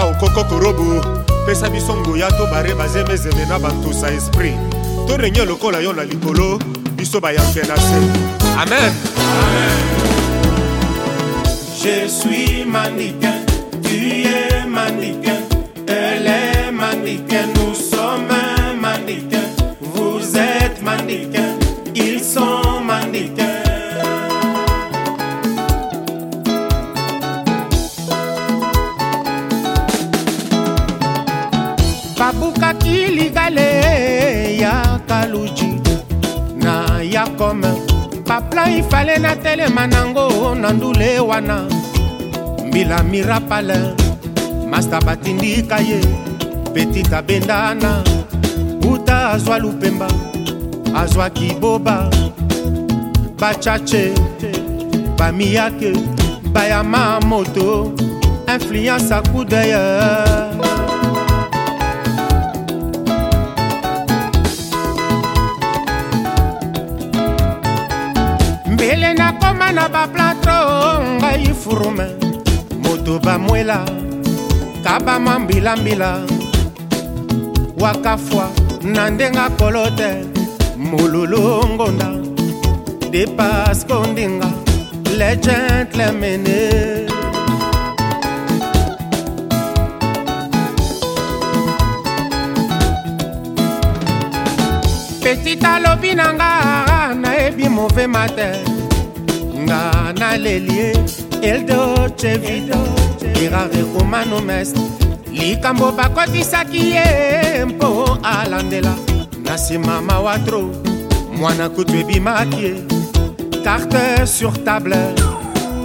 kaka okoko korobo pesa biso ngoya to bare bazemezeme na bantusa esprit tolenge lokola yo na likolo biso bayanke na se amen, amen. Je suis mannequin, tu es mannequin, elle est mannequin, nous jaluji naya kome papla ifale natelema nango na ndule wana mbila mirapale masta batindika ye petit abendana uta azwa lupemba azwaki boba bachache bamiyake bayama moto influence akudeye ngai nakoma na baplatro ngai furume moto bamwela kabama mbilambila wakafwa na ndenge akolo te molulu ngonda depas kondinga le gentlemene petit alobi na nga nayebi move mater nga naleli ye eldoce vida erare romano mest likambo bakotisaki ye mpo alandela na nsima mawatro mwana kutu ebimaki ye carte sur table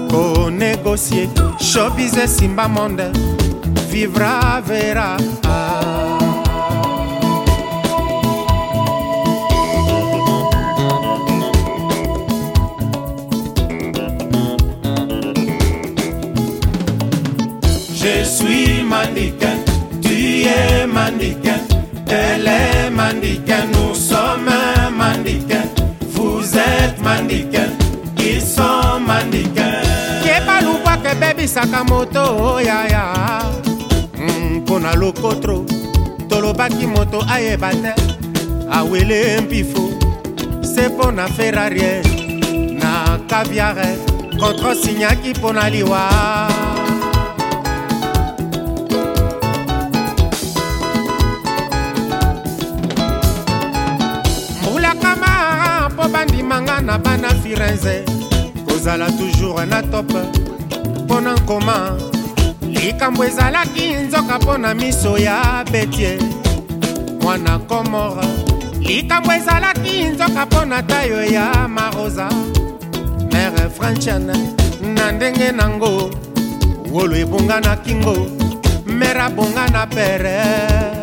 konegocie shobise simba monde vivra vera ah. Je suis mannequin, tu es mannequin, elle est mannequin, nous sommes mannequin, vous êtes mannequin, ils sont mannequin. kebaluba kebebisaka moto oyaya oh, hmm, mpona mm, lokotro tolobaki moto ayeba te awele mpifo se mpo na ferrarie na kaviare kontrosinyaki mpo na liwa nze kozala toujours na top mpo na nkoma likambo ezalaki nzoka mpo na miso ya betie mwana komora likambo ezalaki nzoka mpo na tayo ya marosa mere francian na ndenge nango wolo ebonga na kingo mere abonga na pere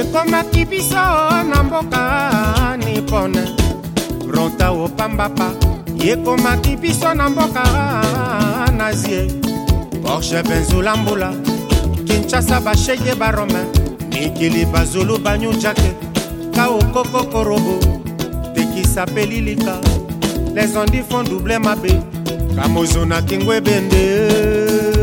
ekomaki biso na mboka nipone rota opambapa ekomaki biso na mboka nazie porshe benzula mbula kinshasa basheye barome mikili bazulu banyujake kaokokokorobo tekisa mpe lilika lezondi fon double mabe kamozonaki ngwebende